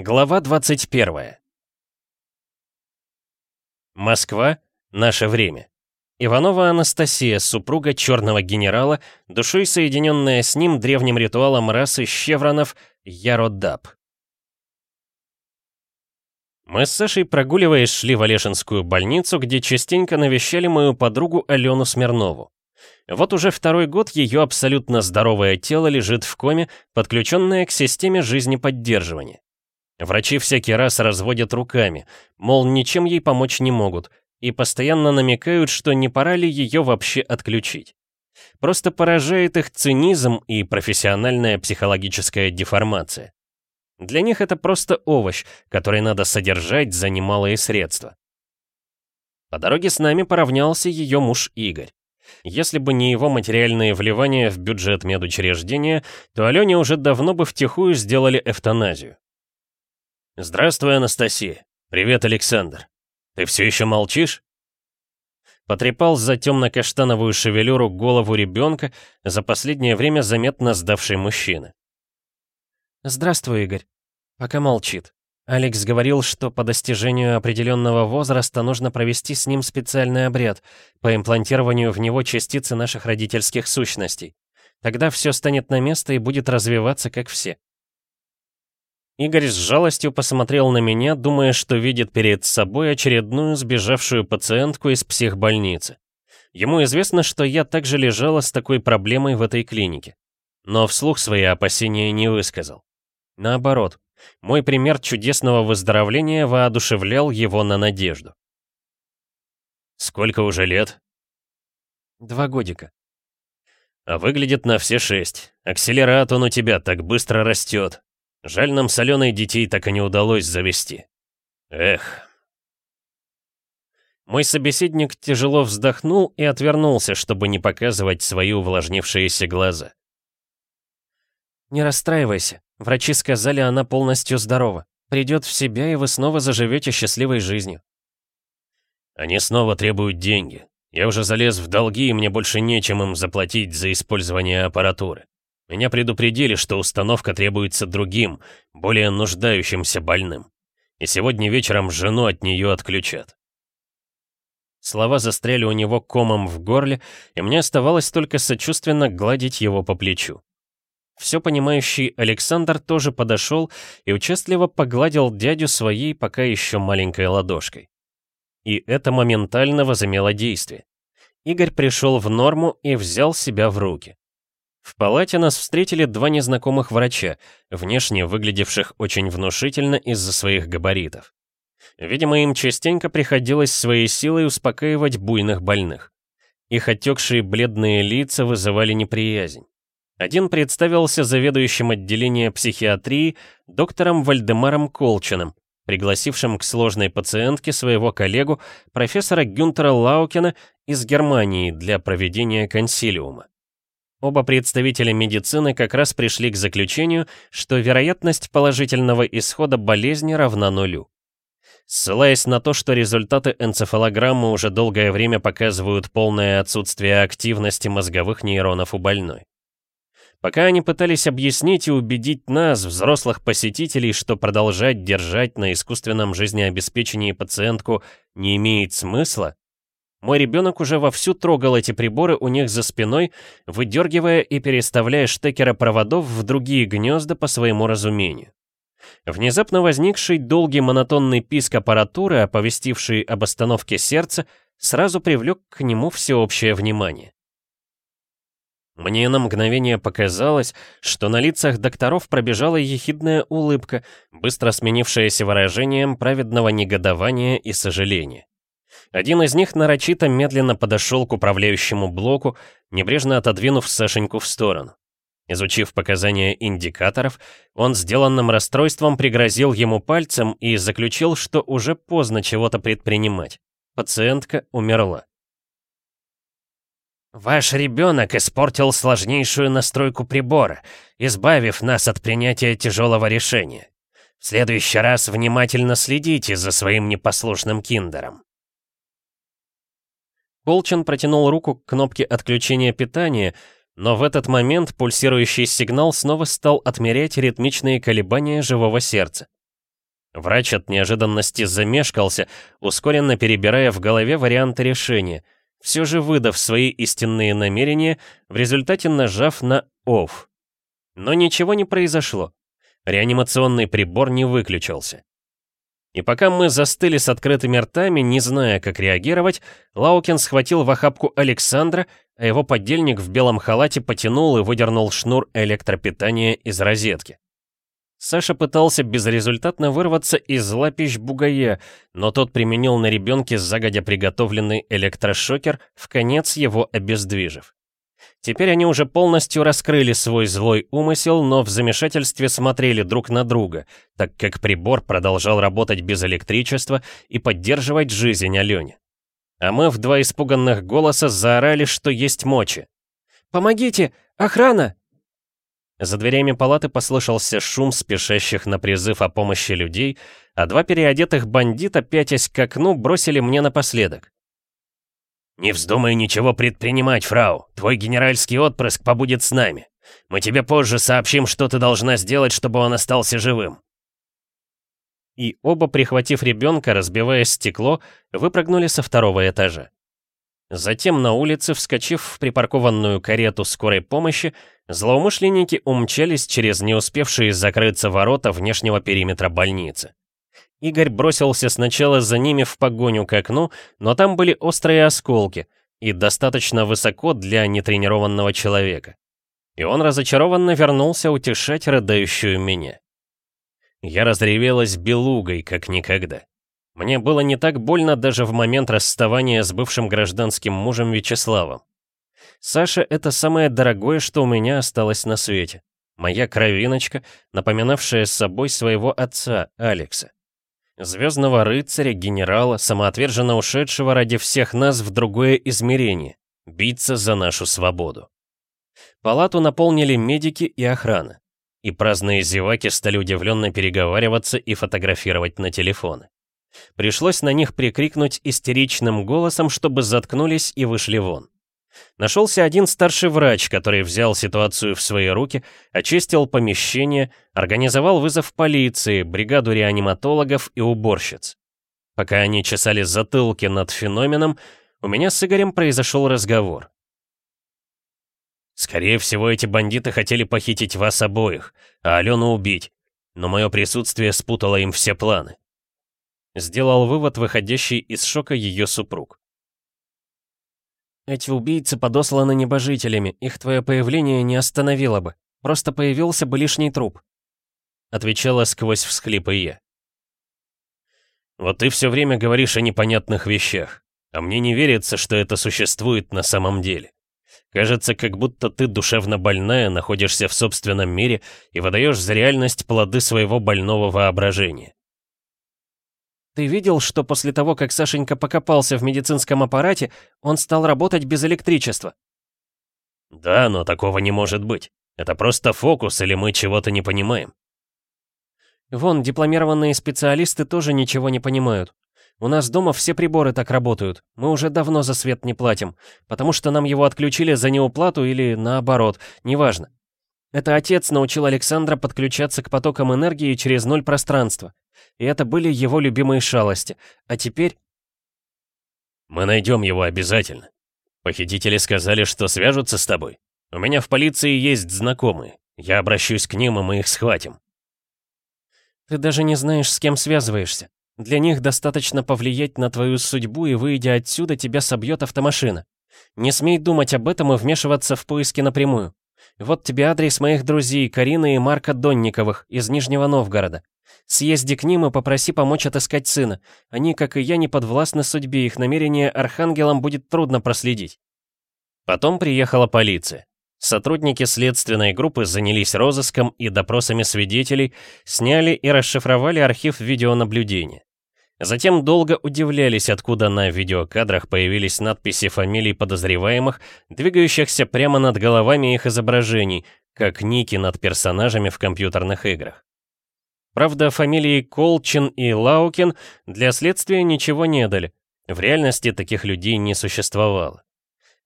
Глава 21. Москва. Наше время. Иванова Анастасия, супруга черного генерала, душой соединенная с ним древним ритуалом расы щевронов Яродаб. Мы с Сашей, прогуливаясь, шли в Олешинскую больницу, где частенько навещали мою подругу Алену Смирнову. Вот уже второй год ее абсолютно здоровое тело лежит в коме, подключенное к системе жизнеподдерживания. Врачи всякий раз разводят руками, мол, ничем ей помочь не могут, и постоянно намекают, что не пора ли ее вообще отключить. Просто поражает их цинизм и профессиональная психологическая деформация. Для них это просто овощ, который надо содержать за немалые средства. По дороге с нами поравнялся ее муж Игорь. Если бы не его материальные вливания в бюджет медучреждения, то Алене уже давно бы втихую сделали эвтаназию. «Здравствуй, Анастасия. Привет, Александр. Ты все еще молчишь?» Потрепал за темно-каштановую шевелюру голову ребенка, за последнее время заметно сдавший мужчина. «Здравствуй, Игорь. Пока молчит. Алекс говорил, что по достижению определенного возраста нужно провести с ним специальный обряд по имплантированию в него частицы наших родительских сущностей. Тогда все станет на место и будет развиваться, как все. Игорь с жалостью посмотрел на меня, думая, что видит перед собой очередную сбежавшую пациентку из психбольницы. Ему известно, что я также лежала с такой проблемой в этой клинике. Но вслух свои опасения не высказал. Наоборот, мой пример чудесного выздоровления воодушевлял его на надежду. «Сколько уже лет?» «Два годика». «А выглядит на все шесть. Акселерат он у тебя так быстро растет. Жаль, нам соленой детей так и не удалось завести. Эх». Мой собеседник тяжело вздохнул и отвернулся, чтобы не показывать свои увлажнившиеся глаза. «Не расстраивайся. Врачи сказали, она полностью здорова. Придет в себя, и вы снова заживете счастливой жизнью. Они снова требуют деньги. Я уже залез в долги, и мне больше нечем им заплатить за использование аппаратуры. Меня предупредили, что установка требуется другим, более нуждающимся больным. И сегодня вечером жену от нее отключат. Слова застряли у него комом в горле, и мне оставалось только сочувственно гладить его по плечу. Все понимающий Александр тоже подошел и участливо погладил дядю своей пока еще маленькой ладошкой. И это моментально возымело действие. Игорь пришел в норму и взял себя в руки. В палате нас встретили два незнакомых врача, внешне выглядевших очень внушительно из-за своих габаритов. Видимо, им частенько приходилось своей силой успокаивать буйных больных. Их отекшие бледные лица вызывали неприязнь. Один представился заведующим отделения психиатрии доктором Вальдемаром Колчиным, пригласившим к сложной пациентке своего коллегу, профессора Гюнтера Лаукена из Германии для проведения консилиума. Оба представителя медицины как раз пришли к заключению, что вероятность положительного исхода болезни равна нулю. Ссылаясь на то, что результаты энцефалограммы уже долгое время показывают полное отсутствие активности мозговых нейронов у больной. Пока они пытались объяснить и убедить нас, взрослых посетителей, что продолжать держать на искусственном жизнеобеспечении пациентку не имеет смысла, мой ребенок уже вовсю трогал эти приборы у них за спиной, выдергивая и переставляя штекеры проводов в другие гнезда по своему разумению. Внезапно возникший долгий монотонный писк аппаратуры, оповестивший об остановке сердца, сразу привлек к нему всеобщее внимание. Мне на мгновение показалось, что на лицах докторов пробежала ехидная улыбка, быстро сменившаяся выражением праведного негодования и сожаления. Один из них нарочито медленно подошел к управляющему блоку, небрежно отодвинув Сашеньку в сторону. Изучив показания индикаторов, он сделанным расстройством пригрозил ему пальцем и заключил, что уже поздно чего-то предпринимать. Пациентка умерла. Ваш ребенок испортил сложнейшую настройку прибора, избавив нас от принятия тяжелого решения. В следующий раз внимательно следите за своим непослушным киндером. Колчин протянул руку к кнопке отключения питания, но в этот момент пульсирующий сигнал снова стал отмерять ритмичные колебания живого сердца. Врач от неожиданности замешкался, ускоренно перебирая в голове варианты решения, все же выдав свои истинные намерения, в результате нажав на «Off». Но ничего не произошло. Реанимационный прибор не выключился. И пока мы застыли с открытыми ртами, не зная, как реагировать, Лаукин схватил в охапку Александра, а его подельник в белом халате потянул и выдернул шнур электропитания из розетки. Саша пытался безрезультатно вырваться из лапищ бугая, но тот применил на ребенке загодя приготовленный электрошокер, в конец его обездвижив. Теперь они уже полностью раскрыли свой злой умысел, но в замешательстве смотрели друг на друга, так как прибор продолжал работать без электричества и поддерживать жизнь Алене. А мы в два испуганных голоса заорали, что есть мочи. «Помогите! Охрана!» За дверями палаты послышался шум спешащих на призыв о помощи людей, а два переодетых бандита, пятясь к окну, бросили мне напоследок. «Не вздумай ничего предпринимать, фрау. Твой генеральский отпрыск побудет с нами. Мы тебе позже сообщим, что ты должна сделать, чтобы он остался живым». И оба, прихватив ребенка, разбивая стекло, выпрыгнули со второго этажа. Затем на улице, вскочив в припаркованную карету скорой помощи, злоумышленники умчались через не успевшие закрыться ворота внешнего периметра больницы. Игорь бросился сначала за ними в погоню к окну, но там были острые осколки и достаточно высоко для нетренированного человека. И он разочарованно вернулся утешать рыдающую меня. Я разревелась белугой, как никогда. Мне было не так больно даже в момент расставания с бывшим гражданским мужем Вячеславом. Саша — это самое дорогое, что у меня осталось на свете. Моя кровиночка, напоминавшая собой своего отца, Алекса. Звездного рыцаря, генерала, самоотверженно ушедшего ради всех нас в другое измерение, биться за нашу свободу. Палату наполнили медики и охрана. И праздные зеваки стали удивленно переговариваться и фотографировать на телефоны. Пришлось на них прикрикнуть истеричным голосом, чтобы заткнулись и вышли вон. Нашелся один старший врач, который взял ситуацию в свои руки, очистил помещение, организовал вызов полиции, бригаду реаниматологов и уборщиц. Пока они чесали затылки над феноменом, у меня с Игорем произошел разговор. «Скорее всего, эти бандиты хотели похитить вас обоих, а Алену убить, но мое присутствие спутало им все планы. Сделал вывод, выходящий из шока ее супруг. Эти убийцы подосланы небожителями, их твое появление не остановило бы. Просто появился бы лишний труп. Отвечала сквозь всхлипы я. Вот ты все время говоришь о непонятных вещах, а мне не верится, что это существует на самом деле. Кажется, как будто ты душевно больная, находишься в собственном мире и выдаешь за реальность плоды своего больного воображения. Ты видел, что после того, как Сашенька покопался в медицинском аппарате, он стал работать без электричества? Да, но такого не может быть. Это просто фокус, или мы чего-то не понимаем. Вон, дипломированные специалисты тоже ничего не понимают. У нас дома все приборы так работают. Мы уже давно за свет не платим, потому что нам его отключили за неуплату или наоборот, неважно. Это отец научил Александра подключаться к потокам энергии через ноль пространства. И это были его любимые шалости. А теперь... Мы найдем его обязательно. Похитители сказали, что свяжутся с тобой. У меня в полиции есть знакомые. Я обращусь к ним, и мы их схватим. Ты даже не знаешь, с кем связываешься. Для них достаточно повлиять на твою судьбу, и выйдя отсюда, тебя собьет автомашина. Не смей думать об этом и вмешиваться в поиски напрямую. Вот тебе адрес моих друзей Карины и Марка Донниковых из Нижнего Новгорода. Съезди к ним и попроси помочь отыскать сына. Они, как и я, не подвластны судьбе, их намерения архангелам будет трудно проследить. Потом приехала полиция. Сотрудники следственной группы занялись розыском и допросами свидетелей, сняли и расшифровали архив видеонаблюдения. Затем долго удивлялись, откуда на видеокадрах появились надписи фамилий подозреваемых, двигающихся прямо над головами их изображений, как ники над персонажами в компьютерных играх. Правда, фамилии Колчин и Лаукин для следствия ничего не дали. В реальности таких людей не существовало.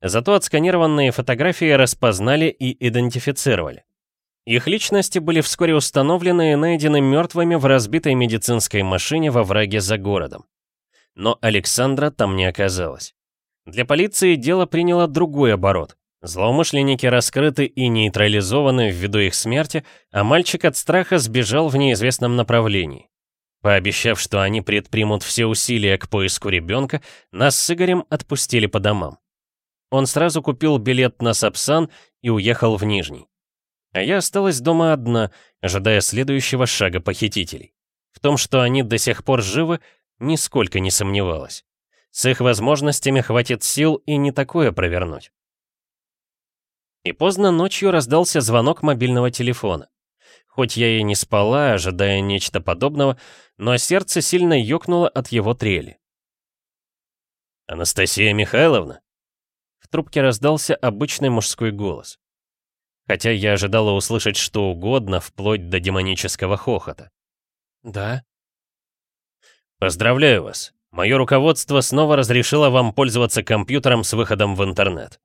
Зато отсканированные фотографии распознали и идентифицировали. Их личности были вскоре установлены и найдены мертвыми в разбитой медицинской машине во враге за городом. Но Александра там не оказалось. Для полиции дело приняло другой оборот. Злоумышленники раскрыты и нейтрализованы ввиду их смерти, а мальчик от страха сбежал в неизвестном направлении. Пообещав, что они предпримут все усилия к поиску ребенка, нас с Игорем отпустили по домам. Он сразу купил билет на Сапсан и уехал в Нижний. А я осталась дома одна, ожидая следующего шага похитителей. В том, что они до сих пор живы, нисколько не сомневалась. С их возможностями хватит сил и не такое провернуть. И поздно ночью раздался звонок мобильного телефона. Хоть я и не спала, ожидая нечто подобного, но сердце сильно ёкнуло от его трели. «Анастасия Михайловна?» В трубке раздался обычный мужской голос. Хотя я ожидала услышать что угодно, вплоть до демонического хохота. «Да?» «Поздравляю вас. Мое руководство снова разрешило вам пользоваться компьютером с выходом в интернет».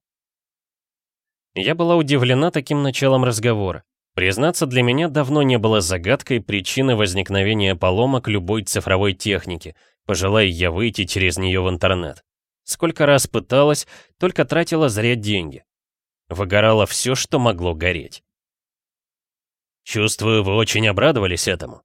Я была удивлена таким началом разговора. Признаться, для меня давно не было загадкой причины возникновения поломок любой цифровой техники, пожелая я выйти через нее в интернет. Сколько раз пыталась, только тратила зря деньги. Выгорало все, что могло гореть. Чувствую, вы очень обрадовались этому.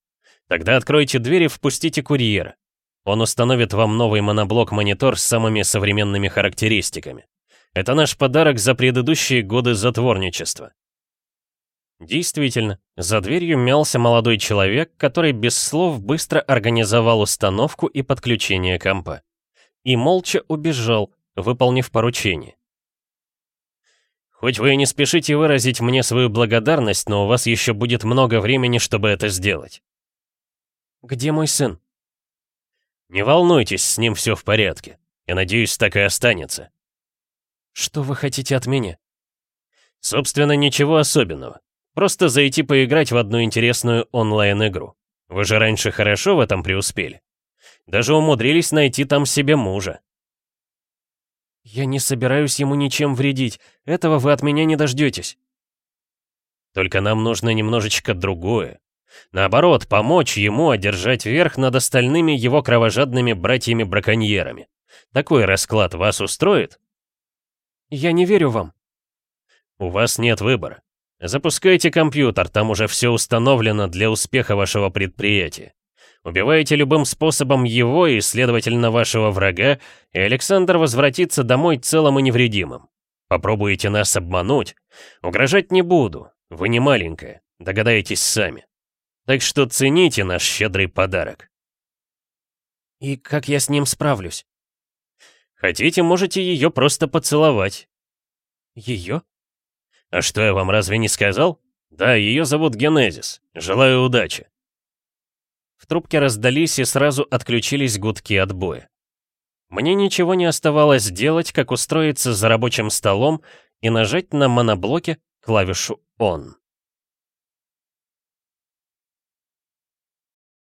Тогда откройте дверь и впустите курьера. Он установит вам новый моноблок-монитор с самыми современными характеристиками. Это наш подарок за предыдущие годы затворничества. Действительно, за дверью мялся молодой человек, который без слов быстро организовал установку и подключение компа. И молча убежал, выполнив поручение. Хоть вы и не спешите выразить мне свою благодарность, но у вас еще будет много времени, чтобы это сделать. Где мой сын? Не волнуйтесь, с ним все в порядке. Я надеюсь, так и останется. Что вы хотите от меня? Собственно, ничего особенного. Просто зайти поиграть в одну интересную онлайн-игру. Вы же раньше хорошо в этом преуспели. Даже умудрились найти там себе мужа. Я не собираюсь ему ничем вредить. Этого вы от меня не дождетесь. Только нам нужно немножечко другое. Наоборот, помочь ему одержать верх над остальными его кровожадными братьями-браконьерами. Такой расклад вас устроит? Я не верю вам. У вас нет выбора. Запускайте компьютер, там уже все установлено для успеха вашего предприятия. Убивайте любым способом его и, следовательно, вашего врага, и Александр возвратится домой целым и невредимым. Попробуете нас обмануть? Угрожать не буду, вы не маленькая, догадаетесь сами. Так что цените наш щедрый подарок. И как я с ним справлюсь? Хотите, можете ее просто поцеловать. Ее? «А что, я вам разве не сказал? Да, ее зовут Генезис. Желаю удачи». В трубке раздались и сразу отключились гудки отбоя. Мне ничего не оставалось делать, как устроиться за рабочим столом и нажать на моноблоке клавишу «Он».